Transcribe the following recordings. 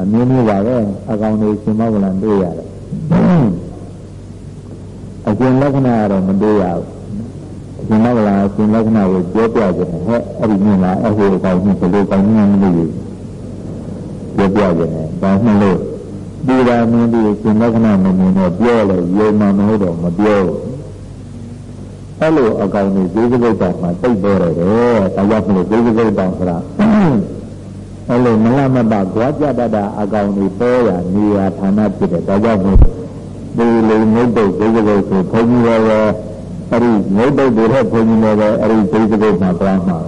အမျိုးမျိုးပါပဲအကောင်တွေရှင်မောကလန်တွေ့ရတယ်အရှင်လက္ခဏာတော့မတွေ့ရဘူးရှင်မောကလန်အရှင်လက္ခဏာကိုပြောပြကြတယ်ဟဲ့အဲ့ဒီမြင်လာအဲ့ဒီအကောင်ကြီးဘယ်လိုကောင်ကြီးမလို့ပြောပြကြတယ်ဒါမှမဟုတ်ဒီရာမင်းဒီရှင်လက္ခဏာမမြင်တော့ပြောလေယုံမှမဟုတ်တော့မပြောဘူးအဲ့လိုအကောင်တွေဒီကိစ္စမှာတိတ်ပေါ်ရတယ်ဒါကြောင့်မလို့ဒီကိစ္စဆိုတာ အဲ့လိုမလမတကြွားကြတတ်တာအကောင်တွေပေါ်ရနေရဌာနဖြစ်တယ်ဒါကြောင့်မို့ဒီလိုငုတ်တုတ်ဒီကိစ္စဆိုဘုန်းကြီးတော်ရဲ့အဲ့ဒီငုတ်တုတ်တွေတဲ့ဘုန်းကြီးတော်ရဲ့အဲ့ဒီဒီကိစ္စမှာပြောမှာ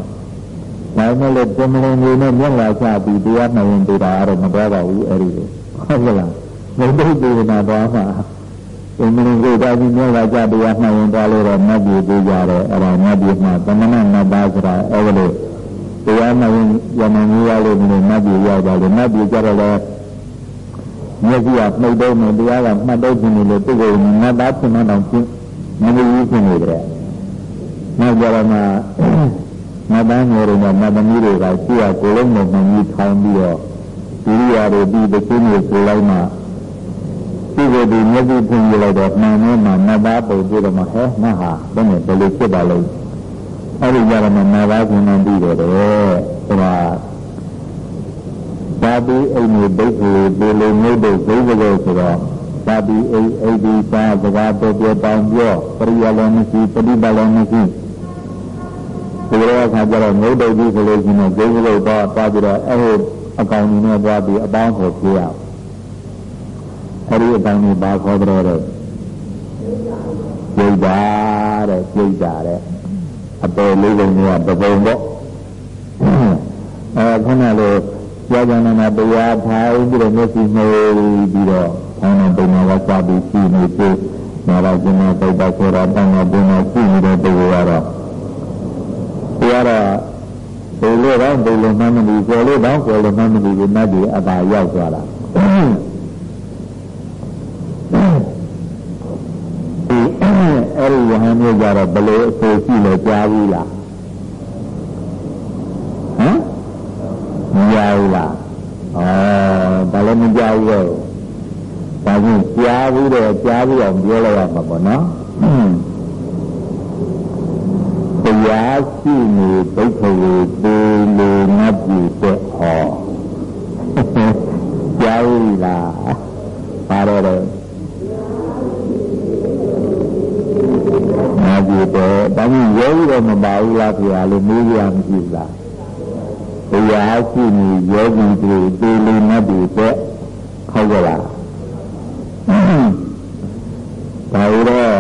ဒါမှလည်းပြမလင်တွေနဲ့မျက်လာချပြီးတရားမှန်ရင်တရားတော့မပြောပါဘူးအဲ့ဒီလိုဟုတ်ကလားငုတ်တုတ်တွေနာတော့မှာအင်းမင်းကိုတာပြီးမျက်လာကြတရားမှန်ရင်သွားလို့တော့မတ်ပြည်သေးကြတယ်အဲ့ဒါမတ်ပြည်မှာသမဏမတ်သားဆိုတာအဲ့လို တရားမှရင်ယမန်ကြီးရလို့မလို့မတ်ပြည်ရောက်သွားတယ်မတ်ပြည်ကြတော့လည်းမျက်စိကနှုတ်တော့မယ်တရားကမှတ်တော့ခြင်းလို့သူ့ကိုမတ်သားဖြစ်မှတော့ဖြစ်မလို့ကြီးဖြစ်နေတယ်နောက်ကြတော့မှမတ်သားငယ်တွေနဲ့မတ်သမီးတွေကရှိရကိုလုံးနဲ့မှကြီးထောင်းပြီးတော့ဒီရတွေပြီးတစ်ခုမျိုးဆိုလိုက်မှဒီကိုဒီမျက်စိဖွင့်ပြလိုက်တော့မှန်နေမှမတ်သားပုံပြတော့မှဟဲ့မဟာဘယ်နဲ့ဘယ်လိုဖြစ်ပါလဲ အဲ့ဒီကြတော့မှနာဘာကုဏပြီးတယ်တဲ့ဒါသာတိအိမ်ကိုဒိဋ္ဌိပေလိုမြုပ်တဲ့ဇိဝကောဆိုတော့သာတိအိမ်အိဒီသာစကားပေါ်ပြတောင်းပြောပရိယလည်းမရှိပฏิပါလည်းမရှိဒီလိုအခါကျတော့မြုပ်တဲ့ကြီးဆိုလို့ရှိရင်ဇိဝကောတော့သွားပြီးတော့အဲ့ဒီအကောင်ကြီးနဲ့သွားပြီးအပေါင်းကိုပြေးရအောင်အဲ့ဒီအကောင်ကြီးဘာခေါ်တဲ့တဲ့ပြိတ္တာတဲ့ပြိတ္တာတဲ့ အပေါ်လေးပုံကပပုံပေါ့အဲခုနလိုကြာကြာနာနာတရားထိုင်ပြီးတော့မျက်စိနှိုးပြီးတော့ဆောင်းတဲ့ပုံကစပြီးရှိနေပြီနာရကျင်တဲ့ပိတ်တာဆိုတာတန်တဲ့ပုံကရှိနေတဲ့ပုံကတော့တရားတော့ဘယ်လိုတော့ဘယ်လိုမှမသိကိုယ်လို့တော့ကိုယ်လိုမှမသိဘူးနတ်ဒီအသာရောက်သွားတာအဲ့ဒီယဟန်မျိုးကြတော့ဘယ်လိုအဆိုရှိလဲ ကြားဘူးလားဟမ်မကြားဘူးလားဩဒါလည်းမကြားဘူးတော့ဒါကြီးကြားဘူးတော့ကြားပြီးအောင်ပြောလိုက်ရမှာပေါ့နော်တရားရှိနေဒိဋ္ဌိကိုပေလေနတ်ပြည်တဲ့ဟောကြားဘူးလားပါတော့ နာကြည့်တော့ဒါကြီးရောပြီးတော့မပါဘူးလားခင်ဗျာလို့မေးရမရှိဘူးလားတရားရှိနေယောဂီတွေတေလီနတ်တွေတဲ့ဟုတ်ကြလားဒါရော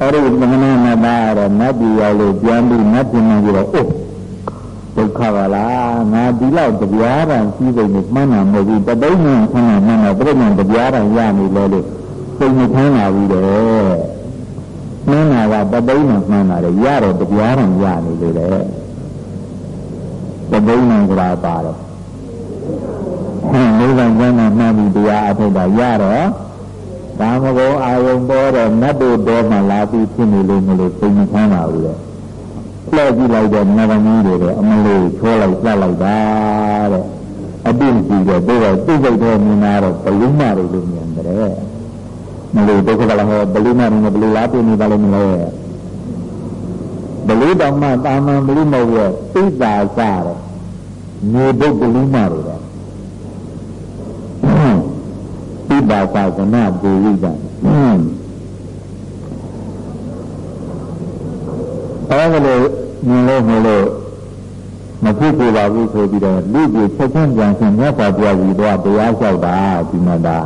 အဲ့ဒီသမဏမတာတော့နတ်ပြည်ရောက်လို့ပြန်ပြီးနတ်ပြည်မှာပြီးတော့အိုးဒုက္ခပါလားငါဒီလောက်တရားရံကြီးစိတ်နဲ့မှန်းတာမဟုတ်ဘူးတပိဋ္ဌာန်ဆန်းတာမှန်းတော့ပြိဋ္ဌာန်တရားရံရနေလဲလို့စိတ်မထမ်းလာဘူးတဲ့ မှန်းတာကတပိဋ္ဌာန်မှန်းတာလေရတော့တရားရံရနေလေတဲ့တပိဋ္ဌာန်ဆိုတာပါတော့ဟင်းနိဗ္ဗာန်ကျမ်းမှာမှန်းပြီးတရားအထုတ်တာရတော့ဒါမကောအာယုံပေါ်တော့နတ်တို့တော်မှလာပြီးဖြစ်နေလို့မလို့စိတ်မချမ်းသာဘူးလေလှည့်ကြည့်လိုက်တော့နတ်သမီးတွေကအမလေးချောလိုက်ပြလိုက်တာတဲ့အပြည့်ကြည့်တော့တို့တော့သူ့စိတ်တော်မြင်လာတော့ဘလူးမတွေလို့မြင်တယ် မလို့ဒုက္ခကလည်းဟောဘလူးမတွေနဲ့ဘလူးလားပြနေပါလိမ့်မလဲဘလူးတောင်မှတာမန်ဘလူးမဟုတ်ရဲ့သိတာစားတယ်မြေဘုတ်ဘလူးမတွေတဲ့ိပါကကနပုရိသအဲဒါလို့မြင်လို့မလို့မဖြစ်ပြပါဘူးဆိုပြီးတော့လူကြီးချက်ချင်းပြန်ဆင်းမြတ်စွာဘုရားကြီးတော့တရားလျှောက်တာဒီမှာဒါ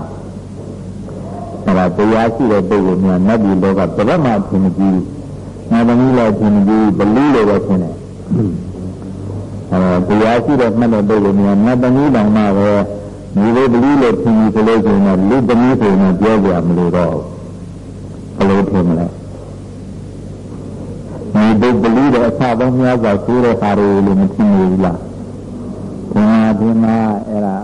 အဲဒါတရားရှိတဲ့ပုဂ္ဂိုလ်များနတ်ပြည်လောကဘယ်တော့မှအထင်မကြီးငါသမီးလည်းအထင်မကြီးဘလူးလိုပဲထင်တယ်အဲတရားရှိတဲ့မှတ်တဲ့ပုဂ္ဂိုလ်များနတ်သမီးတောင်မှပဲဒီလိုပလီလို့ထင်ပြီးဆိုလို့ရှိရင်တော့လူသမီးဆိုရင်ပြောကြမလို့တော့ဘယ်လိုထင်မလဲဒီဒုပလီတဲ့အစပေါင်းများစွာဆိုးတဲ့ဟာတွေလို့မထင်ဘူးလားဒီမှာဒီမှာအဲ့ဒါ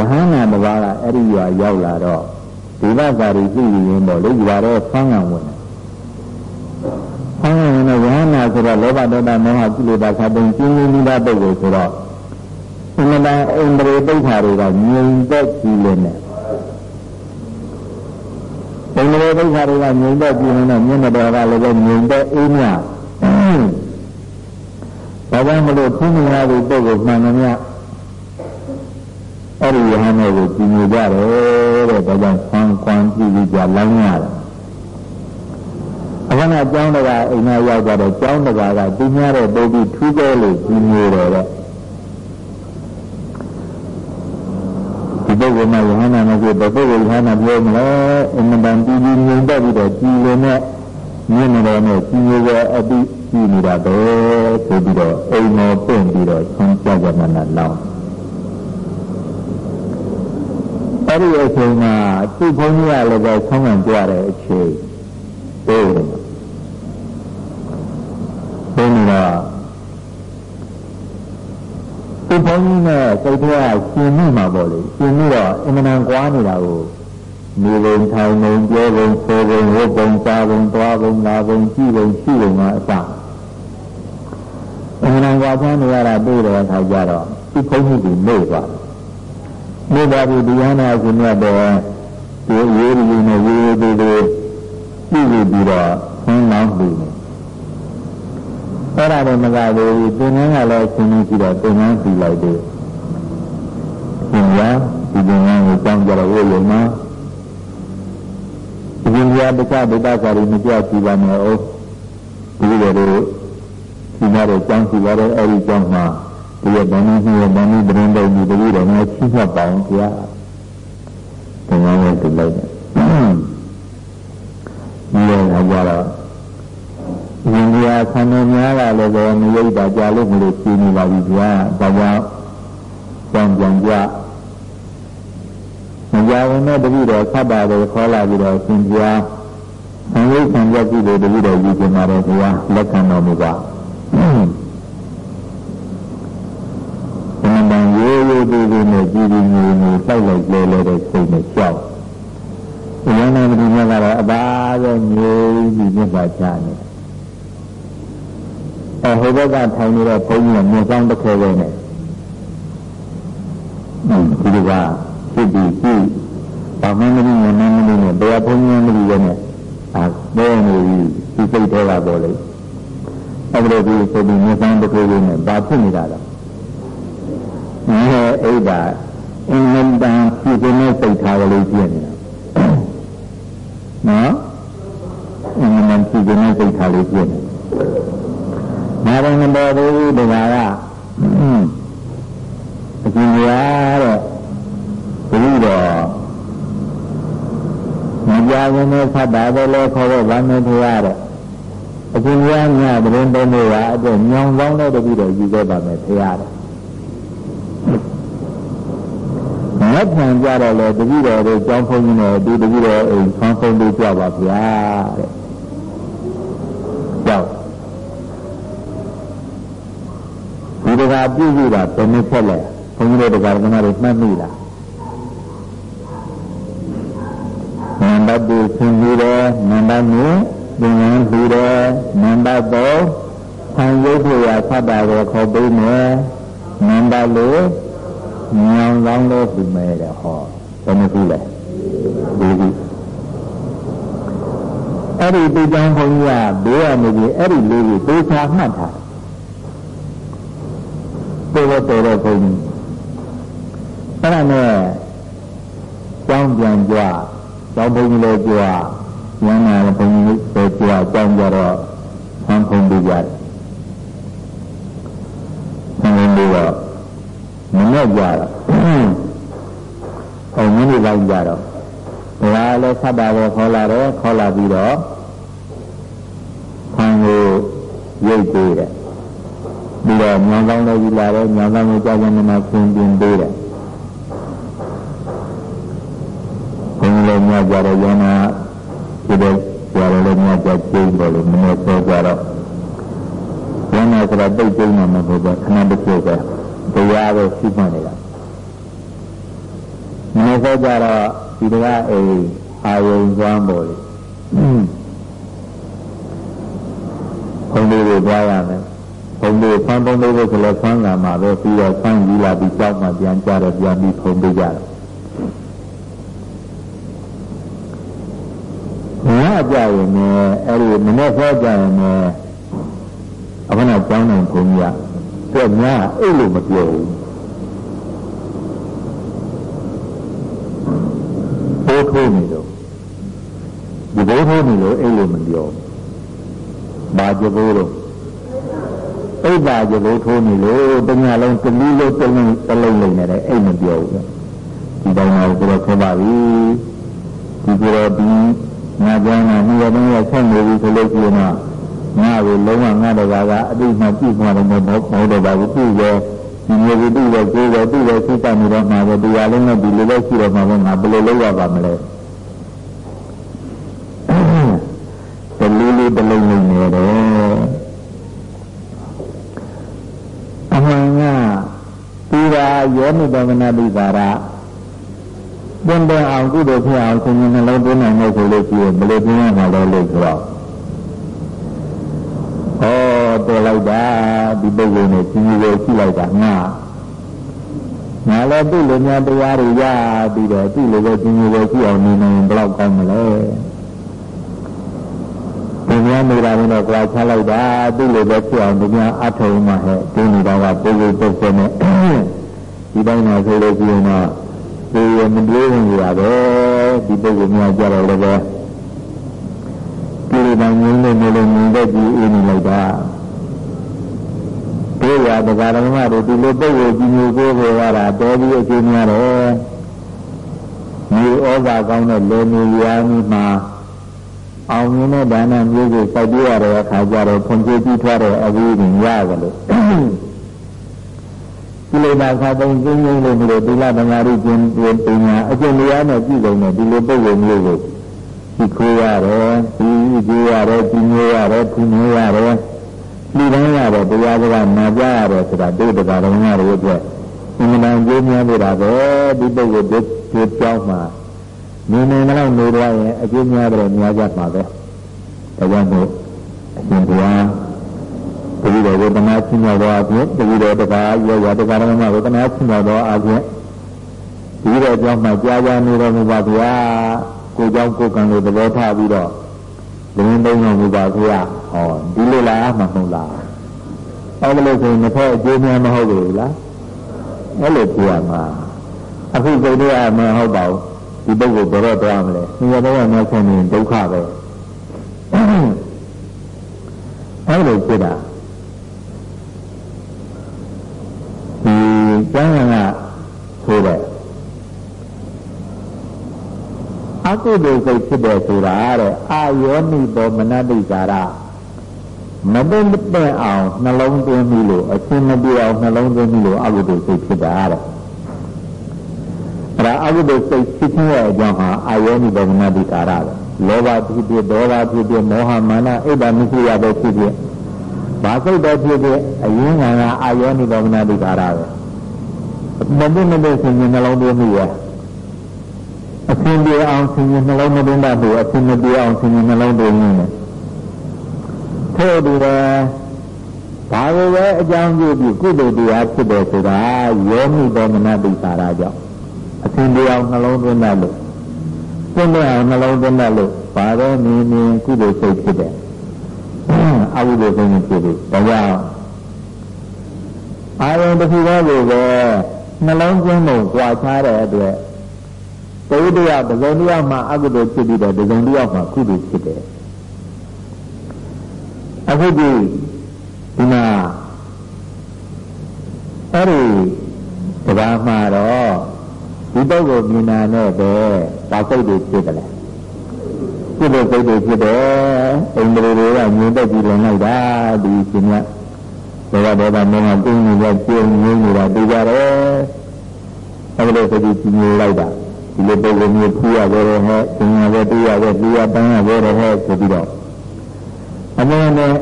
အခုဟန္နာတစ်ပါးကအဲ့ဒီရွာရောက်လာတော့ဒီဘသာရီသိရင်ပေါ့လေရွာတော့ဆန်းငံဝင်တယ်ဆန်းငံဝင်တော့ယဟန္နာဆိုတော့လောဘဒေါသမောဟကိလေသာခတ်တဲ့ကျင်းကျင်းပြီးသားပုဂ္ဂိုလ်ဆိုတော့အမှန်တန်အိန္ဒြေပိဋ္ဌာတွေကငြိမ်သက်ကြည့်လို့နဲ့အိန္ဒြေပိဋ္ဌာတွေကငြိမ်သက်ကြည့်လို့နဲ့မျက်နှာတော်ကလည်းပဲငြိမ်သက်အေးမြဘာကြောင့်မလို့ခုမြင်ရတဲ့ပုဂ္ဂိုလ်မှန်သမျှ အဲ့ဒီယဟန်တွေကိုကြည်ညိုကြတယ်တဲ့ဒါကြောင့်ဆံကွန်ကြည့်ပြီးကြလောင်းရတယ်အခဏကျောင်းတကာအိမ်မှာရောက်ကြတော့ကျောင်းတကာကသူများတဲ့ပုဂ္ဂိုလ်ထူးကဲလို့ကြည်ညိုတယ်တဲ့ဒီပုဂ္ဂိုလ်မှာယဟန်နာမရှိတဲ့ပုဂ္ဂိုလ်ယဟန်နာပြောမလဲအမှန်တန်ကြည်ကြည်ငြိမ်သက်ပြီးတော့ကြည်လို့နဲ့မြင်နေတယ်နဲ့ကြည်ညိုတဲ့အတိကြည့်နေတာပဲဆိုပြီးတော့အိမ်တော်ပြင့်ပြီးတော့ဆန်းကြကြမှန်းလောင်း အဲ့ဒီအချိန်မှာသူ့ဘုန်းကြီးကလည်းပဲဆောင်းခံကြတဲ့အချိန်ဟိုးတယ်ဘုန်းကြီးကသူ့ဘုန်းကြီးနဲ့စိတ်ထဲကရှင်မိမှာပေါ့လေရှင်မိတော့အမှန်တန်ကွာနေတာကိုနေပုံထိုင်ပုံပြောပုံဆိုပုံဝတ်ပုံစားပုံသွားပုံလာပုံကြည့်ပုံရှိပုံကအစအမှန်တန်ကွာချမ်းနေရတာတွေ့တဲ့အခါကျတော့သူ့ဘုန်းကြီးကမေ့သွား မိဘဘူးတရားနာရှင်မြတ်တော်ဒီရေးရည်နဲ့ရေးရည်တွေပြုပြီးပြီးတော့ဆင်းလောင်းပြီးနေအဲ့ဒါတော့မကဘူးသင်္ကန်းကလည်းဆင်းနေပြီးတော့သင်္ကန်းပြီးလိုက်တယ်ရှင်ရဒီသင်္ကန်းကိုကြောင်းကြတော့ဝိလုံမှာဒီရင်ပြတခြားဒုက္ခစာရီမကြည့်ကြည့်ပါနဲ့အောင်ဒီလိုလိုဒီမှာတော့ကြောင်းကြည့်ရတဲ့အဲ့ဒီကြောင်းမှာ ဒီရဗန္ဓင်းရဲ့ဗန္ဓင်းတရင်တော်ကြီးတတိတော်များချိမှတ်ပါအောင်ဗျာဘုရားရဲ့ဒီလိုက်တယ်ဒီလိုအကြတော့ဉာဏ်ကြီးဆံတော်များကလည်းပဲမရိပ်တာကြာလို့မလို့ရှင်းနေပါပြီဗျာဒါကြောင့်ကြောင်းပြန်ကြမကြဝင်တဲ့တတိတော်ဆက်တာတွေခေါ်လာပြီးတော့ရှင်ပြာဆံရိပ်ဆံကြည့်လို့တတိတော်ယူကျင်ပါတယ်ဗျာလက်ခံတော်မူပါ ကြည်ကြည်ငြိမ်ငြိမ်ပိုက်လိုက်လဲလဲတဲ့စိတ်နဲ့ကြောက်။ဉာဏ်နဲ့ဒီမြတ်ကတော့အပါပဲငြိမ်ပြီးမြတ်ပါချနေ။အဲဟိုဘက်ကထိုင်နေတဲ့ဘုန်းကြီးကမြတ်ဆောင်တစ်ခဲပဲနဲ့ဒီကဖြစ်ပြီးကြည့်ဘာမှမသိဉာဏ်မသိနဲ့တရားဘုန်းကြီးမသိပဲနဲ့အာတဲနေပြီးဒီစိတ်ထဲကပေါ်လေ။အဲဒီလိုဒီဆိုပြီးမြတ်ဆောင်တစ်ခဲပဲနဲ့ဘာဖြစ်နေတာလဲ။ဒီရဲ့အိဒါ အင်္ဂန်တန်ပြည့်စုံတဲ့စိတ်ထားကလေးပြည့်နေတာနော်အင်္ဂန်တန်ပြည့်စုံတဲ့စိတ်ထားလေးပြည့်နေနာဘုံတော်ဘူးဒီကအကျဉ်းရတဲ့ဒီတော့မကြာခင်နဲ့ဖတ်တာပဲလဲခေါ်တော့ဗာမင်းတရားတဲ့အကျဉ်းရညတရင်တုံးလို့ရအတွက်ညောင်ကောင်းတဲ့တပည့်တော်ယူခဲ့ပါမယ်ဖရားတဲ့ က်ခံကြတော့လေတပည့်တော်တို့ကျောင်းဖုန်းကြီးနဲ့ဒီတပည့်တော်အိမ်ဖန်ဖုန်းလေးကြပါဗျာတဲ့ကြောက်ဒီတကာပြုစုတာဘယ်နှချက်လဲဘုန်းကြီးတို့တရားဓမ္မတွေမှတ်မိလားနံပါတ်2ဆင်းပြီးတယ်နံပါတ်2သင်္ကန်းပြီးတယ်နံပါတ်3ခံရုပ်ဖြစ်ရာဖတ်တာကိုခေါ်ပေးမယ်နံပါတ်4 ညောင်ကောင်းလို့ဒီမဲ့တဲ့ဟောဘယ်နှခုလဲဒီခုအဲ့ဒီဒီကြောင့်ဘုန်းကြီးကဘေးကနေပြီးအဲ့ဒီလေးကိုသေချာမှတ်ထားတော်တော်တော်တော်ဘုန်းကြီးအဲ့ဒါနဲ့ကြောင်းပြန်ကြွကြောင်းဘုန်းကြီးလည်းကြွရမ်းလာဘုန်းကြီးလည်းကြွကြောင်းကြတော့ဆန်းခုံပြီးကြတယ်ဆန်းခုံပြီးတော့မနဲ့ကြတော့အဲမိနစ်ပိုင်း ကြတော့ဒါလည်းဆက်တာပဲခေါ်လာတယ်ခေါ်လာပြီးတော့ခံကိုရိတ်ပေးတယ်ပြီးတော့ညောင်ကောင်းလည်းယူလာတယ်ညောင်ကောင်းကိုကြောက်ကြမှာဆင်းပြင်းပေးတယ်ဘုန်းလည်းညကြတော့ရနာဒီတဲ့ကြရလည်းညကြကျိန်းတယ်လို့မနေ့ဆောကြတော့ရနာဆိုတော့တိတ်ကျိန်းမှာမဟုတ်ဘူးခဏတစ်ချက်ပဲတရားပဲရှိမှနေတာ မနေ့ကကြတော့ဒီတကားအိမ်အာယုံကျွမ်းပေါ်လေဘုံလေးကိုကြားရမယ်ဘုံလေးဖမ်းဘုံလေးကိုဆိုလဲဖမ်းလာမှာပဲပြီးတော့ဖမ်းယူလာပြီးကြောက်မှပြန်ကြတော့ပြန်ပြီးဖုံပေးကြတယ်ငါကြရင်လည်းအဲ့ဒီမနေ့ကကြရင်လည်းအခုနကျောင်းနိုင်ဘုံကြီးကသူကညာအဲ့လိုမပြောဘူးဘိုး ထိုးနေတော့ဒီဘိုးထိုးနေလို့အဲ့လိုမပြောဘာကြဘိုးတော့အိပ်ပါကြဘိုးထိုးနေလို့တညာလုံးကလီးလို့တလုံးတလုံးလုံးနေတယ်အဲ့မပြောဘူးဒီတိုင်းမှာတော့ခေါ်ပါပြီဒီကြတော့ဒီငါကြောင်းကမြေတုံးရဆက်နေပြီဆိုလို့ရှိရင်တော့ငါ့ကိုလုံးဝငါတကာကအတိမှပြည့်သွားတယ်မဟုတ်မဟုတ်တော့ပါဘူးပြည့်ရဲ့ ဒီမျိုးကိုတူရဲ့ကိုယ်ရဲ့တူရဲ့စိတ်ကနေတော့မှာပဲတရားလုံးနဲ့ဒီလိုလေးရှိတော့မှာပဲငါဘယ်လိုလုပ်ရပါမလဲတလူလေးတလုံးလုံးနေတယ်အမှန်ကဒီပါယောနိဗ္ဗာန်တိပါရပွင့်တဲ့အောင်ကုသိုလ်ဖြစ်အောင်ဆင်ញနှလုံးသွင်းနိုင်လို့ဆိုလို့ရှိရင်ဘယ်လိုပြင်းရမှာလဲလို့ဆိုတော့ဩ တော်လိုက်တာဒီပုဂ္ဂိုလ်နဲ့ကြီးကြီးကိုရှိလိုက်တာငါငါလည်းသူ့လိုများတရားတွေရပြီးတော့သူ့လိုပဲကြီးကြီးကိုရှိအောင်နေနိုင်ဘယ်တော့ကောင်းမလဲဒီများနေတာတော့ကြွားချလိုက်တာသူ့လိုပဲဖြစ်အောင်ဒီများအထုံးမှဟဲ့ဒီနေတာကပုဂ္ဂိုလ်ပုဂ္ဂိုလ်နဲ့ဒီတိုင်းမှာဆိုလို့ရှိရင်တော့ဒီရမတွေးဝင်ရပဲဒီပုဂ္ဂိုလ်များကြတော့လည်းပဲဒီလိုမှငင်းနေနေလို့မြင်တဲ့ဒီအင်းနေလိုက်တာ ဒီရတရားဓမ္မတွေဒီလိုပုဂ္ဂိုလ်ကြီးမျိုးကိုပြောရတာတော်ပြီးအကျဉ်းများတယ်မြေဩဇာကောင်းတဲ့လေမြေရာမိမှာအောင်မြင်တဲ့ဒါနမျိုးကိုစိုက်ပြရတဲ့အခါကျတော့ဖွံ့ဖြိုးပြီးထွားတဲ့အပြီးရင်ရတယ်လို့ကိလေသာခါပုံကျင်းကျင်းလို့မျိုးဒီလသမာဓိကျင်းကျင်းပညာအကျင့်တရားနဲ့ပြည့်စုံတဲ့ဒီလိုပုဂ္ဂိုလ်မျိုးကိုဒီခိုးရတယ်ဒီကြည့်ရတယ်ဒီမျိုးရတယ်ဒီမျိုးရတယ် လူတိုင်းရတယ်တရားစကားနာကြရတယ်ဆိုတာတို့တရားတော်များတွေအတွက်အင်္ဂနာကျိုးများပြတာပဲဒီပုဂ္ဂိုလ်ဒီကြောင်းမှာနေနေတော့နေသွားရင်အကျိုးများတယ်များကြပါပဲဒါကြောင့်မို့အရှင်ဘုရားတတိယဝေဒနာချင်းတော်အပြင်တတိယတကားရောရတကားတော်မှာဝေဒနာချင်းတော်အပြင်ဒီတော့ကြောင်းမှာကြားကြားနေတော်မူပါဗျာကိုကြောင့်ကိုကံကိုသဘောထားပြီးတော့ လင်းသိမ်းတော်မူပါဗျာဟောဒီလိုလားမဟုတ်လားအဲ့လိုဆိုရင်တစ်ဖက်အကျိုးများမဟုတ်ဘူးလားအဲ့လိုကြည့်ရမှာအခုစိတ်တွေကမဟုတ်ပါဘူးဒီပုဂ္ဂိုလ်ဘယ်တော့သွားမလဲဆင်းရဲတော့မှဆက်နေဒုက္ခပဲအဲ့လိုဖြစ်တာဒီကျမ်းဂန်ကဆိုတဲ့အ ကုသိုလ်စိတ်ဖြစ်တယ်ဆိုတာတဲ့အာယောနိဘောမနတိကာရမသိမသိအောင်နှလုံးသွင်းပြီးလို့အရှင်းမပြေအောင်နှလုံးသွင်းပြီးလို့အကုသိုလ်စိတ်ဖြစ်တာတဲ့အဲ့ဒါအကုသိုလ်စိတ်ဖြစ်ခြင်းရဲ့အကြောင်းဟာအာယောနိဘောမနတိကာရပဲလောဘဖြစ်ဖြစ်ဒေါသဖြစ်ဖြစ်မောဟမာနအိဒါမရှိရပဲဖြစ်ဖြစ်ဘာစိတ်တော့ဖြစ်ဖြစ်အရင်းခံကအာယောနိဘောမနတိကာရပဲမသိမသိစဉ်းနှလုံးသွင်းပြီးရဲ့ အဆင်ပြေအောင်ဆင်ញနှလုံးမသွင်းတတ်ဘူးအဆင်မပြေအောင်ဆင်ញနှလုံးသွင်းနေတယ်ထို့တူတယ်ဘာလိုပဲအကြောင်းပြုပြီးကုသိုလ်တရားဖြစ်တယ်ဆိုတာယောမိတော်မနတိစာရာကြောင့်အဆင်ပြေအောင်နှလုံးသွင်းတတ်လို့သွင်းတဲ့အောင်နှလုံးသွင်းတတ်လို့ဘာတော့နေနေကုသိုလ်စိတ်ဖြစ်တယ်အဝိဇ္ဇာစိတ်ဖြစ်ဘူးဒါကြောင့်အာရုံတစ်ခုတည်းကိုပဲနှလုံးသွင်းဖို့ကြွားချတဲ့အတွက် တုတ်တရားတစုံတစ်ယောက်မှအကုသိုလ်ဖြစ်ပြီးတော့တစုံတစ်ယောက်မှကုသိုလ်ဖြစ်တယ်အခုဒီဒီမှာအဲ့ဒီတရားမှာတော့ဒီပုဂ္ဂိုလ်မြင်နာနဲ့ပဲဒါစိတ်တွေဖြစ်တယ်လေဖြစ်တဲ့စိတ်တွေဖြစ်တယ်အိန္ဒြေတွေကမြင်တတ်ကြည့်လွန်လိုက်တာဒီရှင်မြတ်ဘောဓဒေဝမင်းကပြင်းနေတဲ့ကျင်းငင်းနေတာတွေ့ကြတယ်အဲ့လိုဆိုပြီးကြည့်လိုက်တာ ဒီလိုပုံစံမျိုးဖူးရကြတယ်ဟဲ့သင်ရပဲတွေ့ရပဲတွေ့ရပန်းရကြတယ်ဟဲ့ဆိုပြီးတော့အမှန်နဲ့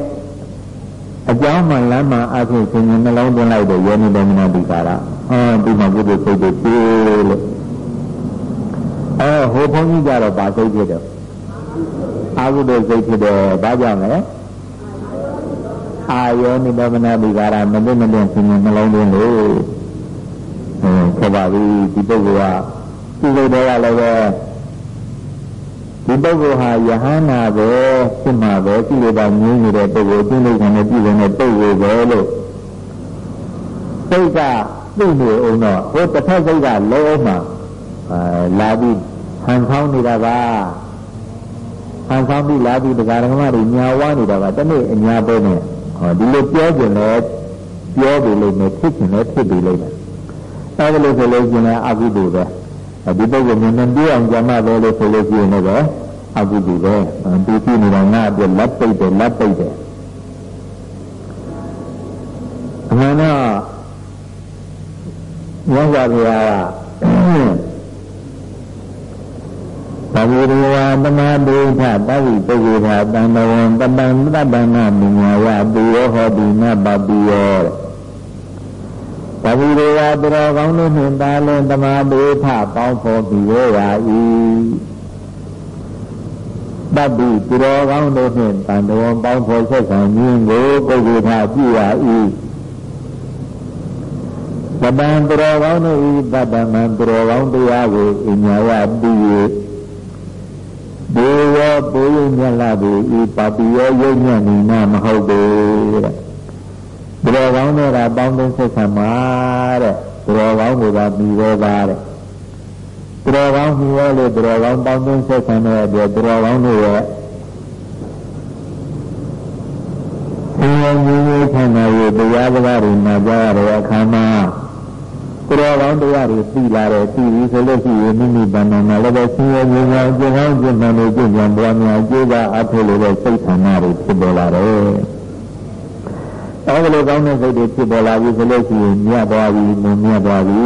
အကြောင်းမှလမ်းမှအဖြစ်သင်နှလုံးသွင်းလိုက်တဲ့ယောနိဒေမနတိကာရဟောဒီမှာဘုဒ္ဓစိတ်တွေပြေလို့အဲဟိုဘုန်းကြီးကြတော့ဗာစိတ်ဖြစ်တယ်အာဟုတုစိတ်ဖြစ်တယ်ဘာကြောင့်လဲအာယောနိဗ္ဗာန်ဒီကာရမလွတ်မလွတ်ဆင်းရဲနှလုံးသွင်းလို့ဟုတ်ပါပြီဒီပုဂ္ဂိုလ်က ဒီလိုတော့လည်းပဲဒီပုဂ္ဂိုလ်ဟာယဟန္တာပဲဖြစ်မှာပဲကိလေသာငြင်းနေတဲ့ပုဂ္ဂိုလ်ကျင့်လို့ခံတဲ့ပြည်နေတဲ့ပုဂ္ဂိုလ်ပဲလို့စိတ်ကသိနေအောင်တော့ဟိုတစ်ဖက်စိတ်ကလုံးအောင်မှလာပြီးဟန်ဆောင်နေတာပါဟန်ဆောင်ပြီးလာပြီးတရားဓမ္မတွေညာဝါနေတာပါတနေ့အညာပဲနဲ့ဟောဒီလိုပြောကြတယ်ပြောပြီလို့မဖြစ်ချင်လည်းဖြစ်ပြီလို့အဲဒီလိုဆိုလို့ရှိရင်အကုသိုလ်ပဲ ဒီပုဂ္ဂိုလ်မြင်မြင်ပြောအောင်ကြမှာပဲလို့ဆိုလို့ရှိရင်လည်းအကုသိုလ်ပဲဒီကြည့်နေတာငါအတွက်လက်ပိတ်တယ်လက်ပိတ်တယ်အမှန်တော့မြတ်စွာဘုရားကသဗ္ဗေရဝသမာဒိဋ္ဌပဝိပုဂ္ဂိသတံတဝံတပံတပ္ပနာမိညာယတိယောဟောတိနပပိယောသဗ္ဗေရဝ သူတော်ကောင်းတို့နှင့်တာလင်သမာဒိဋ္ဌပေါင်းဖော်ပြီးရောရာဤတပ္ပိသူတော်ကောင်းတို့နှင့်တန်တော်ပေါင်းဖော်ဆက်ဆံခြင်းကိုပုဂ္ဂိသပြုရာဤပဒံသူတော်ကောင်းတို့ဤပဒမံသူတော်ကောင်းတရားကိုအညာယတိ၍ဒေဝဘုယမြတ်လာပြီဤပါတိယောယုံညံ့နေနာမဟုတ်ဘူးတဲ့ ဘုရားကောင်းတဲ့ကပေါင်းသိဆက်ဆံမှာတဲ့ဘုရားကောင်းကပြီးရောပါတဲ့ဘုရားကောင်းပြီးရောလေဘုရားကောင်းပေါင်းသိဆက်ဆံတဲ့အတွက်ဘုရားကောင်းတို့ရဲ့ဆင်းရဲငြိမ်းချမ်းချမ်းသာရေးတရားစကားတွေနာကြားရတဲ့အခါမှာကိုယ်တော်ကောင်းတရားတွေသိလာတယ်သိပြီဆိုလို့ရှိရင်မိမိဗန္ဒနာလည်းပဲဆင်းရဲငြိမ်းချမ်းကြင်ကောင်းကြင်မှန်လို့ကြင်ပြန်ပွားများကြိုးစားအထုလို့တဲ့စိတ်ဆန္ဒတွေဖြစ်ပေါ်လာတယ်။ အဲဒီလိုကောင်းတဲ့စိတ်တွေဖြစ်ပေါ်လာပြီဆိုလို့ရှိရင်မြတ်သွားပြီမမြတ်သွားပြီ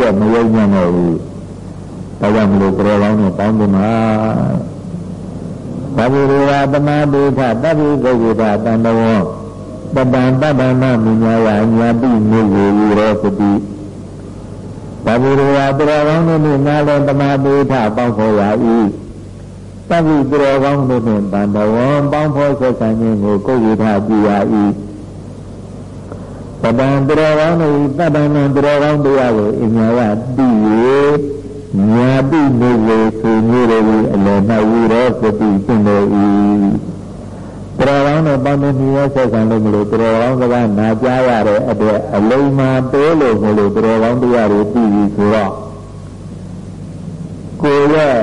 တဲ့မယုံညံ့တော့ဘူး။ဒါကြောင့်မလို့ကိုယ်တော်ကောင်းနဲ့ပေါင်းတယ်မှာဘာဝေဝတမဒိဋ္ဌတပ္ပိဂုဂုတတန်တော်ပတံပတ္တနာမိညာယညာတိမြေဝေရောစတိသဗ္ဗေရဝသူတော်ကောင်းတို့နှင့်နာလည်းတမပေထပေါင်းဖော်ရ၏သဗ္ဗေသူတော်ကောင်းတို့နှင့်တန်တော်ပေါင်းဖော်ဆက်ဆံခြင်းကိုကိုယ်ဝိထပြုရ၏ ပဒံသူတော်ကောင်းတို့တတ္တနံသူတော်ကောင်းတရားကိုအညာယတိ၍ညာတိနေဝေဆွေမျိုးတို့အလယ်၌ဝိရောစတိကျင့်တော်၏တော်ကောင်းနဲ့ပေါင်းတဲ့ညီရဲ့ဆက်ဆံလို့မလို့တော်ကောင်းကနာကြားရတဲ့အတွက်အလုံးမတိုးလို့မလို့တော်ကောင်းတရားတွေသိပြီဆိုတော့ကိုယ်ရဲ့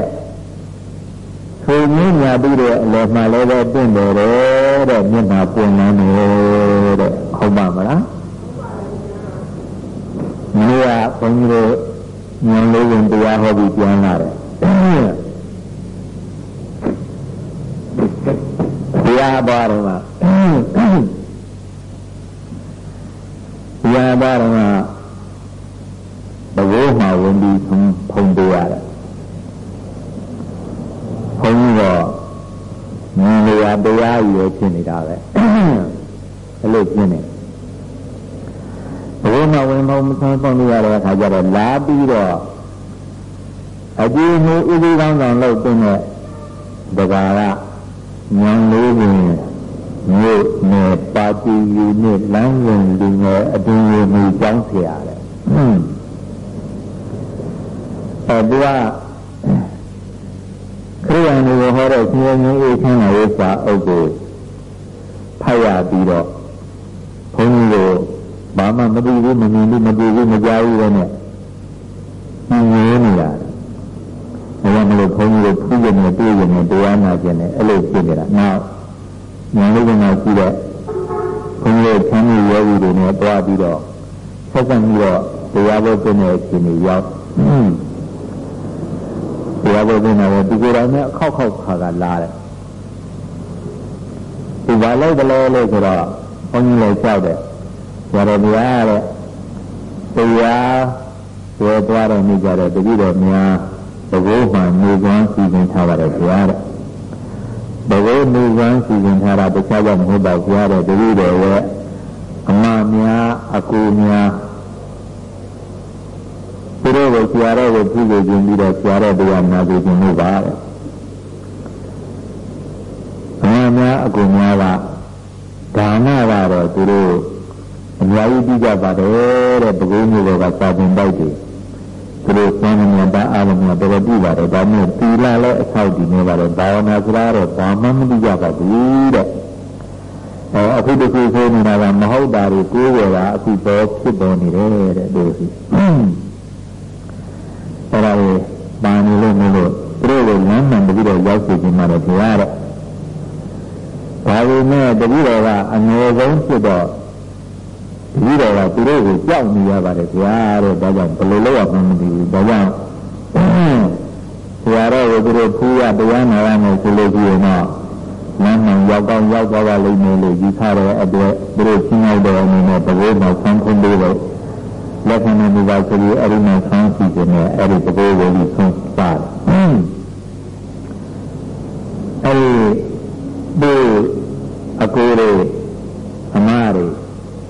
သူမြင်ညာပြီးတဲ့အလယ်မှာလည်းပဲတင့်တယ်တဲ့မျက်နှာပွင့်လန်းတယ်တဲ့ဟုတ်ပါမလား ဒီကဘုန်းကြီးတို့ဉာဏ်လေးဝင်တရားဟောပြီးပြန်လာတယ်ရားသွားတော့ကရားသွားတော့ကဘဝမှာဝင်ပြီးဖုံပေးရတယ်ဘုန်းကြီးတော့မြင်ရတရားရည်ဖြစ်နေတာပဲအဲ့လိုဖြစ်နေဘဝ မထမ်းဆောင်ရတဲ့အခါကျတော့လာပြီးတော့အကျိုးမှုဥပ္ပကောင်းဆောင်လုပ်တဲ့ဒကာကညောင်လေးပင်မြို့နယ်ပါတီယူနဲ့လမ်းဝင်လူငယ်အတွင်ရမှုကြောင်းဆရာတဲ့အဲသူကခရိယန်တွေကိုဟောတဲ့ရှင်ရင်းအေးခန်းလာရေးစာအုပ်ကိုဖတ်ရပြီးတော့ ဘာမှမသိဘူးမမြင်ဘူးမသိဘူးမကြားဘူးလည်းနဲ့ညင်းနေတာဘာမလို့ဘုန်းကြီးတို့ပြုရနေတွေ့ရနေတရားနာခြင်းနဲ့အဲ့လိုဖြစ်နေတာနောက်ဉာဏ်လေးကမှရှိတဲ့ဘုန်းကြီးတို့ချမ်းမြေယောဂီတွေနဲ့တွားပြီးတော့ဆက်ဆံပြီးတော့တရားပွဲကျင့်တဲ့အခြေအနေရောက်တရားပွဲကျင့်တော့ဒီကိုယ်တိုင်နဲ့အခောက်ခောက်ခါကလာတယ်ဒီဘာလို့တလဲလို့ဆိုတော့ဘုန်းကြီးလည်းကြောက်တယ် ရတော်ဘုရားတဲ့တရားပြောသွားတော့နေကြတယ်တတိတော်များတဘိုးမှနေကွမ်းစီစဉ်ထားပါတယ်ဘုရားတဲ့တဘိုးနေကွမ်းစီစဉ်ထားတာတခြားကြောင့်မဟုတ်ပါဘုရားတဲ့တတိတော်ရဲ့အမများအကူများသူတို့ကိုဆရာတော်ကိုပြုလို့ခြင်းပြီးတော့ဆရာတော်တရားနာပြီးခြင်းလို့ပါတဲ့။အများများအကူများကဒါနကတော့သူတို့အများကြီး ပြီးကြပါတယ်တဲ့ပုဂ္ဂိုလ်မျိုးကစာသင်ပိုက်တယ်သူတို့သံဃာများတာအားလုံးများတော်ပြီးပါတယ်ဒါမျိုးသီလလည်းအဆောက်တည်နေပါတယ်ဘာဝနာစကားတော့ဘာမှမသိကြပါဘူးတဲ့အဲအခုတခုဆိုနေတာကမဟုတ်တာတွေကိုယ်ကအခုပေါ်ဖြစ်ပေါ်နေတယ်တဲ့တို့စီအဲ့ဒါကိုပါနေလို့မလို့သူတို့ကိုလမ်းမှန်ပြီးတော့ရောက်စီခြင်းမှတော့တရားတဲ့ဒါပေမဲ့တတိတော်ကအငယ်ဆုံးဖြစ်တော့တတိတော်ကသူတို့ကိုကြောက်နေရပါတယ်ဗျာတဲ့ဒါကြောင့်ဘယ်လိုလုပ်ရမှန်းမသိဘူးဒါကြောင့်ဆရာတော် ကိုသူတို့ဖူးရတရားနာရမယ်ဆိုလို့ရှိရင်တော့လမ်းမှန်ရောက်ကောင်းရောက်သွားပါလိမ့်မယ်လို့ယူဆတဲ့အတွက်သူတို့ရှင်းလိုက်တဲ့အနေနဲ့ဘယ်လိုမှဆန်းခွင့်ပေးလို့လက်ခံနေပါဆိုပြီးအဲ့ဒီမှာဆန်းစီခြင်းနဲ့အဲ့ဒီဘယ်လိုဝင်ဆုံးပါတယ်အဲ့ဒီဒီအကိုတွေအမတွေ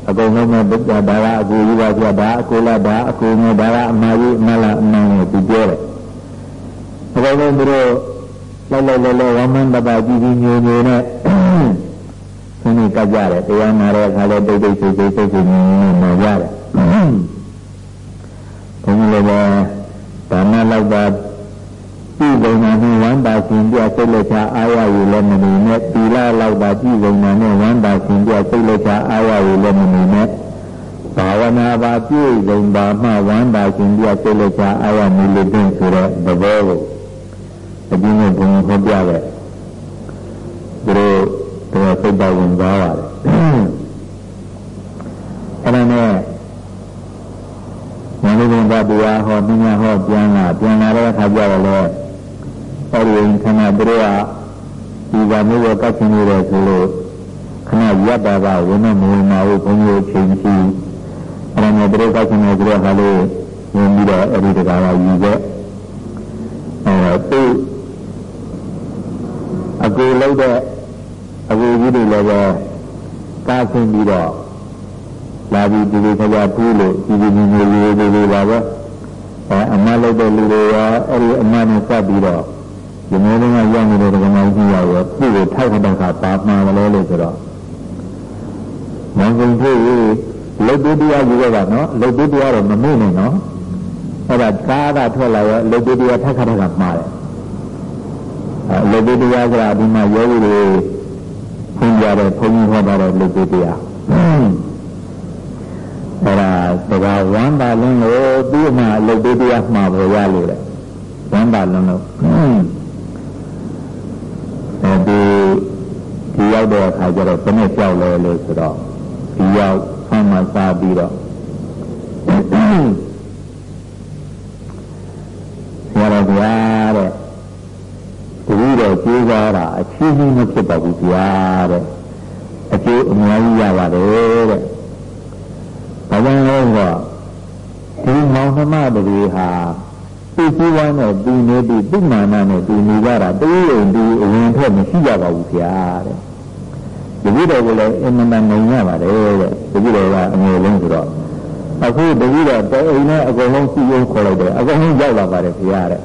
အကုန်လုံးမဲ့ဘုရားဒါကအကိုကြီးပါပြဒါအကိုလာဒါအကိုနဲ့ဒါကအမကြီးအမလာအမောင်နဲ့သူပြောတယ် အကုန်လုံးသူတို့လောက်လောက်လောက်လောက်ဝမ်းမန်းတပါကြီးကြီးညိုညိုနဲ့ဆင်းနေကြကြတယ်တရားနာတဲ့အခါလဲတိတ်တိတ်ဆိတ်ဆိတ်ဆိတ်ဆိတ်ညိုညိုနဲ့နာကြတယ်ဘုန်းကြီးလည်းဒါနလောက်ပါပြည်ပုံနာနဲ့ဝမ်းပါရှင်ပြစိတ်လက်ချအာရယူလည်းမနေနဲ့သီလလောက်ပါပြည်ပုံနာနဲ့ဝမ်းပါရှင်ပြစိတ်လက်ချအာရယူလည်းမနေနဲ့ဘာဝနာပါပြည့်စုံပါမှဝမ်းပါရှင်ပြစိတ်လက်ချအာရမူလို့တင်ဆိုတဲ့သဘောကို အပြင်းနဲ့ဘုံဟောပြတဲ့သူတို့တော့စိတ်တော်ဝင်သွားပါတယ်အဲ့ဒါနဲ့ဉာဏ်လေးကတရားဟောပညာဟောပြန်လာပြန်လာတဲ့အခါကျတော့လေအဲ့ဒီခဏသူတို့ကဒီကမျိုးကကတ်ချင်နေတယ်ဆိုလို့ခဏရပ်တာကဝိနည်းမဝင်ပါဘူးဘုန်းကြီးချိန်ကြည့်အဲ့ဒါနဲ့သူတို့ကတ်ချင်နေကြတဲ့ခါလေးဝင်ပြီးတော့အဲ့ဒီတကားကယူခဲ့အဲ့တော့သူအကူလိုက်တဲ့အကူကြီးတွေလည်းပဲကားဆင်းပြီးတော့လာပြီးဒီလိုခကြထူးလို့ဒီဒီမျိုးလေးလေးလေးပါပဲအဲအမလိုက်တဲ့လူတွေရောအဲ့ဒီအမနဲ့စပ်ပြီးတော့ဒီမျိုးလေးကရောက်နေတဲ့ကမောင်ကြီးရောသူ့ကိုထောက်ခတော့ကပါမှန်တယ်လို့ဆိုတော့မောင်ကုန်ဖြစ်လုတ်တူတရားယူခဲ့တာနော်လုတ်တူတရားတော့မမေ့နဲ့နော်အဲ့ဒါကားကထွက် လာရောလုတ်တူတရားထက်ခါတော့ကမှားတယ်အဲလုတ်တူတရားကဒီမှာယောဂီတွေဖွင့်ကြတဲ့ဘုန်းကြီးဟောတာတော့လုတ်တူတရားအဲ့ဒါတရားဝမ်းပါလုံးလို့သူ့မှာလုတ်တူတရားမှာပေါ်ရလို့လေဝမ်းပါလုံးလို့အဲဒီဒီရောက်တဲ့အခါကျတော့ဘယ်နဲ့ကြောက်လဲလို့ဆိုတော့ဒီရောက်ဆမ်းမစားပြီးတော့ဆရာတော်ဗျာတဲ့တတိတော်ကျေးဇူး တာအချင်းချင်းမဖြစ်ပါဘူးဗျာတဲ့အကျိုးအများကြီးရပါတယ်တဲ့။ဘာကြောင့်လဲဆိုတော့ဒီမောင်နှမတွေဟာသူစည်းဝါးနဲ့သူနေပြီးသူမာနနဲ့သူနေကြတာတူရုံတူအဝင်ထွက်မရှိကြပါဘူးဗျာတဲ့တပည့်တော်ကလည်းအင်မတန်နိုင်ရပါတယ်တဲ့တပည့်တော်ကအငယ်လုံးဆိုတော့အခုတပည့်တော်တအိမ်နဲ့အကုန်လုံးစီယုံခေါ်လိုက်တယ်အကုန်လုံးရောက်လာပါတယ်ဗျာတဲ့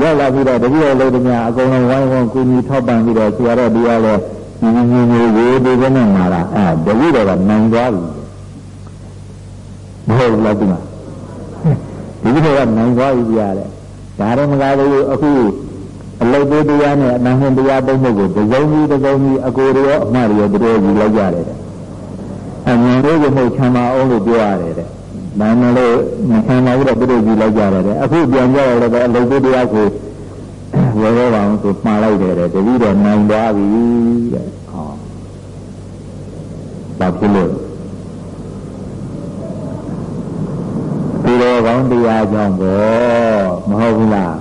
ရောက်လာပြီးတော့တပည့်တော်လည်းတမအကုန်လုံးဝိုင်းဝန်းကူညီထောက်ပံ့ပြီးတော့ဆရာတော်ဒီကလည်းဒီညီညီလေးဒီကနေ့မှာလားအဲတပည့်တော်ကနိုင်သွားပြီမဟုတ်ဘူးလားဒီမှာဒီလိုကနိုင်သွားပြီပြရတယ်ဒါတော့မကားဘူးအခုအလုတ်သေးတရားနဲ့အနန္တတရားသုံးဖို့ကိုဒဇုံကြီးဒဇုံကြီးအကိုရောအမရောတို့ယူလိုက်ကြတယ်တဲ့အမြင်လေးကိုမှုချမ်းသာအောင်လို့ပြောရတယ်တဲ့ ဒါမှလည်းမချမ်းသာဘူးတော့တို့ယူလိုက်ကြတယ်အခုပြန်ကြတော့လည်းအလုတ်သေးတရားကိုဝယ်တော့အောင်ဆိုမှားလိုက်တယ်တဲ့တတိတော့နိုင်သွားပြီတဲ့ဟောဘာဖြစ်လို့ဒီလိုကောင်းတရားကြောင့်ပေါ့မဟုတ်ဘူးလား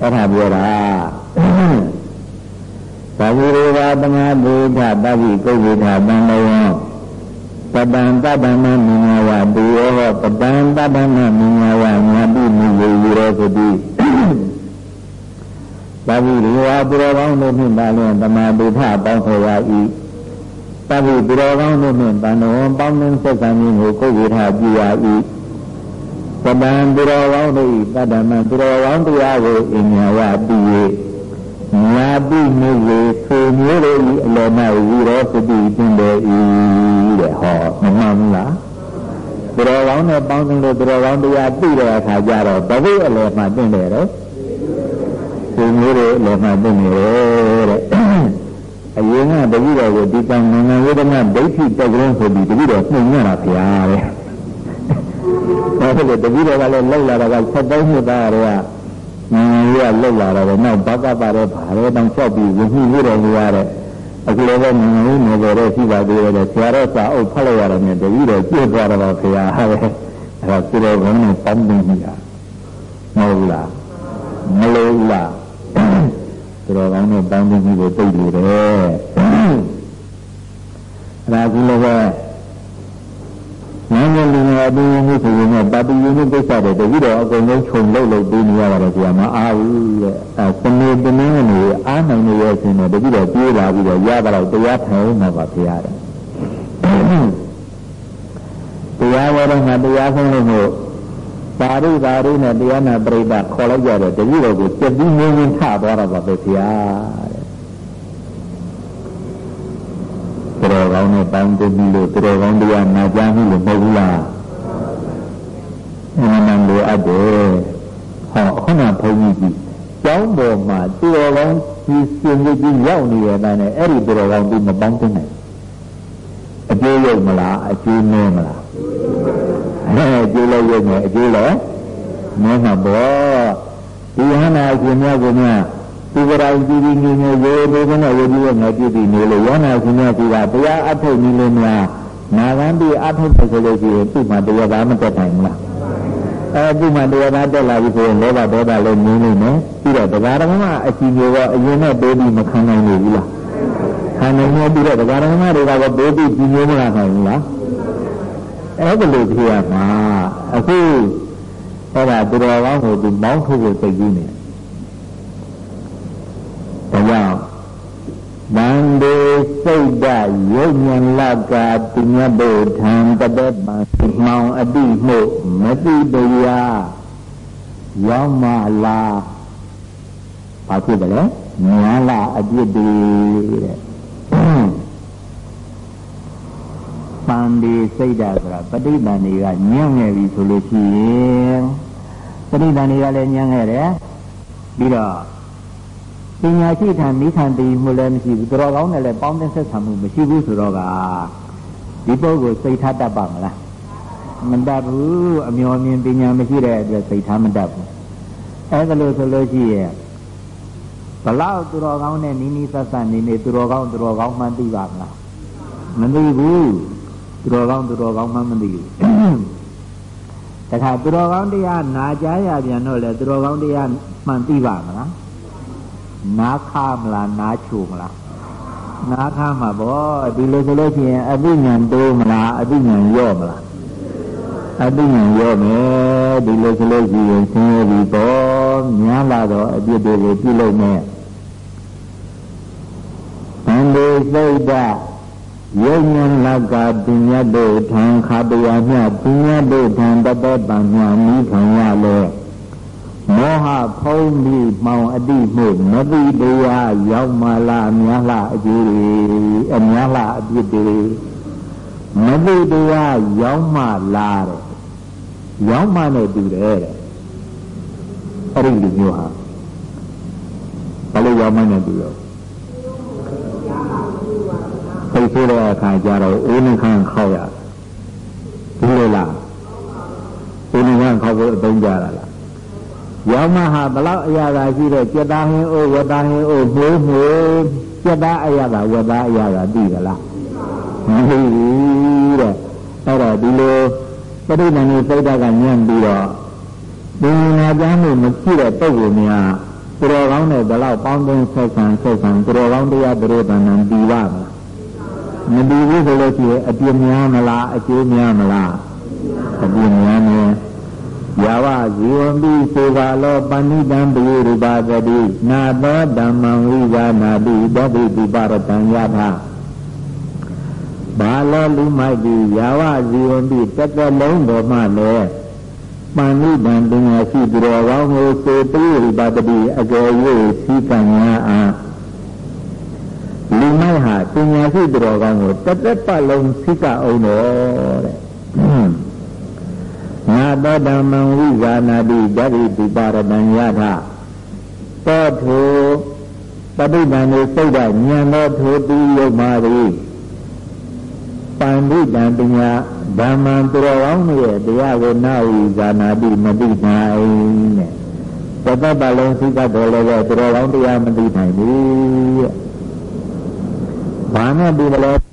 အဲ့ဒါပြောတာသာဝိရေဝသမာဓိထတပိကုဝိထတံလော ပတံတတ္တမမင်္ဂဝတေယောပတံတတ္တမမင်္ဂဝမြတ်တိမိယေရောသတိသာဝိရေဝပုရောကောင်းတို့နှင့်ပါလျင်သမာဓိထပေါင်းခေါ်ရ၏သဗ္ဗပုရောကောင်းတို့နှင့်တန်တော်ပေါင်းနှင်းဆက်ဆံခြင်းကိုကိုယ်ဝိထပြုရ၏တံသူတော်ကောင်းတို့ဤတတ္တမံသူတော်ကောင်းတရားကိုအညာဝတိ၍ ညာတိနေလေသူမျိုးတို့ဤအလောမဝီရောစတိတင်တယ်ဤတဲ့ဟောမမှန်ဘူးလားသူတော်ကောင်းနဲ့ပေါင်းသလို့သူတော်ကောင်းတရားသိတဲ့အခါကျတော့ဘဝအလောမတင်တယ်တော့သူမျိုးတို့အလောမတင်နေတယ်တဲ့အရင်ကတတိတော်ကိုဒီကံနိုင်ငံဝေဒနာဒိဋ္ဌိတက္ကလုံးဆိုပြီးတတိတော်နှုတ်ညတာဖျားတဲ့ဒါဆိုတတိတော်ကလည်းလောက်လာတာက73နှစ်သားတွေ ကနိုင်ငံရေးကလောက်လာတော့နောက်ဘာကပါတော့ဘာလဲတောင်လျှောက်ပြီးဝှိလို့တယ်လို့ရတဲ့အခုလည်းပဲနိုင်ငံရေးနယ်ပေါ်တော့ရှိပါသေးတယ်ဆရာတော်စာအုပ်ဖတ်လိုက်ရတယ်နဲ့တတိတော်ပြည့်သွားတော့ခင်ဗျာဟာပဲအဲ့ဒါသူတော်ကောင်းနဲ့ပေါင်းသိမိတာမဟုတ်လားမလို့လားသူတော်ကောင်းနဲ့ပေါင်းသိမိကိုသိလို့တယ်အဲ့ဒါကူလည်းပဲ နိုင်ငံလူငယ်အတင်းမှုဆိုရင်ပါတီယူမှုကိစ္စတွေတတိတော့အကုန်လုံးခြုံလို့လို့ပြီးနေရပါတယ်ကြာမအားဘူးတဲ့အဲစနေတနင်္ဂနွေအားနိုင်နေရဲ့ဆိုရင်တတိတော့ပြေးလာပြီးတော့ရတာတော့တရားထိုင်မှာပါဖရားတယ်တရားဝရငါတရားဆုံးလို့မို့ပါရိပါရိနဲ့တရားနာပရိသတ်ခေါ်လိုက်ကြတယ်တတိတော်ကိုစက်ပြီးငင်းငင်းထသွားတာပါပဲဖရားသူတော် ကောင်းနဲ့ပေါင်းသိပြီးလို့သူတော်ကောင်းတရားနာကြားမှုလို့မဟုတ်ဘူးလားအမှန်တန်လိုအပ်တယ်ဟောခုနဘုန်းကြီးကြီးကျောင်းပေါ်မှာသူတော်ကောင်းကြီးစင်ကြီးရောက်နေရတဲ့အဲ့ဒီသူတော်ကောင်းသူမပေါင်းသိနိုင်အကျိုးရုပ်မလားအကျိုးနည်းမလားအဲအကျိုးလည်းရုပ်မယ်အကျိုးလည်းနည်းမှာပေါ့ဒီဟနာအရှင်မြတ်ကမြ တ်သူကရာကြည်ကြည်ငြိမ်ငြိမ်ရေဒီကနဲ့ဝိဒီရဲ့ငါပြည့်တည်နေလို့ယောနာရှင်ရဲ့ဒီကတရားအထုတ်နေလို့များနာဂန်တိအထုတ်တယ်ဆိုလို့ရှိရင်သူ့မှာတရားသားမတက်နိုင်ဘူးလားအဲသူ့မှာတရားသားတက်လာပြီဆိုရင်လောဘဒေါသလည်းငြိမ်းနေမယ်ပြီးတော့တရားဓမ္မအကြည့်မျိုးကအရင်နဲ့တိုးပြီးမခံနိုင်ဘူးလားခံနိုင်နေပြီးတော့တရားဓမ္မတွေကလည်းတိုးပြီးကြည်မျိုးမလာနိုင်ဘူးလားအဲ့ဒါလို့ဖြစ်ရမှာအခုအဲ့ဒါသူတော်ကောင်းကိုသူမောင်းထုတ်ဖို့စိတ်ကြီးနေတယ်ဒါကြောင့်ဗန္ဒေ စိတ်ဓာယုံဉဏ်လကတိညဘေထံတပတ်ပံမောင်အတိမှုမတိတရားရောက်မလားဘာဖြစ်တယ်လဲညာလာအပြစ်တွေတဲ့ပန္ဒီစိတ်ဓာဆိုတာပဋိသန္ဓေကညံ့ငယ်ပြီဆိုလို့ရှိရင်ပဋိသန္ဓေကလည်းညံ့ငယ်တယ်ပြီးတော့ ပညာရှိထံမိခံတည်မှုလည်းမရှိဘူးတော်ကောင်းနဲ့လည်းပေါင်းတဲ့ဆက်ဆံမှုမရှိဘူးဆိုတော့ကဒီပုဂ္ဂိုလ်စိတ်ထားတတ်ပါမလားမတတ်ဘူးအမျော်မြင်ပညာမရှိတဲ့အတွက်စိတ်ထားမတတ်ဘူးအဲဒါလို့ဆိုလို့ရှိရင်ဘလောက်သူတော်ကောင်းနဲ့နီးနီးဆက်ဆက်နေနေသူတော်ကောင်းသူတော်ကောင်းမှသိပါမလားမသိဘူးသူတော်ကောင်းသူတော်ကောင်းမှမသိဘူးတခါသူတော်ကောင်းတရားနာကြားရပြန်တော့လေသူတော်ကောင်းတရားမှန်သိပါမလား နာခမလားနာချိုမလားနာခမှာဗောဒီလိုဆိုလို့ရှိရင်အသိဉာဏ်တိုးမလားအသိဉာဏ်ရော့မလားအသိဉာဏ်ရော့မယ်ဒီလိုဆိုလို့ရှိရင်ဆင်းရဲပြီပေါ့များလာတော့အပြစ်တွေကိုပြုလုပ်မယ်ဘန္ဒေစိတ်ဓာယုံဉာဏ်လကပညာတို့ထံခါတရားမြပညာတို့ထံတပတ်ပံမြမိခံရလဲ မောဟဖုံးပြီးမှောင်အတိမှုမသိတရားရောက်မှလာအများလာအကျိုးတွေအများလာအပြစ်တွေမသိတရားရောက်မှလာတဲ့ရောက်မှနဲ့တူတယ်တဲ့အဲ့ဒီလူမျိုးဟာဘာလို့ရောက်မှနဲ့တူရောသိဆိုတဲ့အခါကျတော့ဦးနှခမ်းခောက်ရဘူးလေလားဦးနှခမ်းခောက်ဖို့အသုံးကြတာလား ရောင်မဟာဘလောက်အရာသာရှိတဲ့จิตသားဟင်းအိုးဝတ္တဟင်းအိုးမှုမှုจิตသားအရာသာဝတ္တအရာသာသိကြလားမသိဘူးတဲ့အဲ့တော့ဒီလိုပရိသန္ဓေစိတ်ဓာတ်ကညံ့ပြီးတော့ဒီနာကြမ်းမှုမရှိတဲ့ပုဂ္ဂိုလ်များသူတော်ကောင်းတဲ့ဘလောက်ပေါင်းသင်းဆက်ဆံဆက်ဆံသူတော်ကောင်းတရားသူတော်တန်တန်ပြီးပါမလားမပြီးဘူးဆိုလို့ရှိရင်အပြည့်များမလားအကျိုးများမလားအပြည့်များမယ်ယာဝ ဇီဝံပိစေကာလောပဏိတံပိရူပါသတိနာသောဓမ္မံဝိဇာနာတိတတိပိပရတံယထာဘာလောလူမိုက်ဒီယာဝဇီဝံပိတသက်လုံးတော်မှလည်းပန္နိတံပညာရှိသူတော်ကောင်းကိုစေတိရိပတတိအကြော၍စီကံညာအားလူမိုက်ဟာပညာရှိသူတော်ကောင်းကိုတသက်ပတ်လုံးစိကအောင်တော်တဲ့ နာတောဓမ္မံဝိဇာနာတိဓရိတိပါရတံယထသောထုပဋိပန္နေစိတ်ဓာဉာဏ်တော်ထိုတိယုတ်မာသည်ပန္နိတံပညာဓမ္မံသူတော်ကောင်းရဲ့တရားကိုနာဝိဇာနာတိမတိနိုင်တဲ့တသက်ပတ်လုံးစိကတော်လည်းပဲသူတော်ကောင်းတရားမတိနိုင်ဘူးတဲ့ဘာနဲ့ဒီလို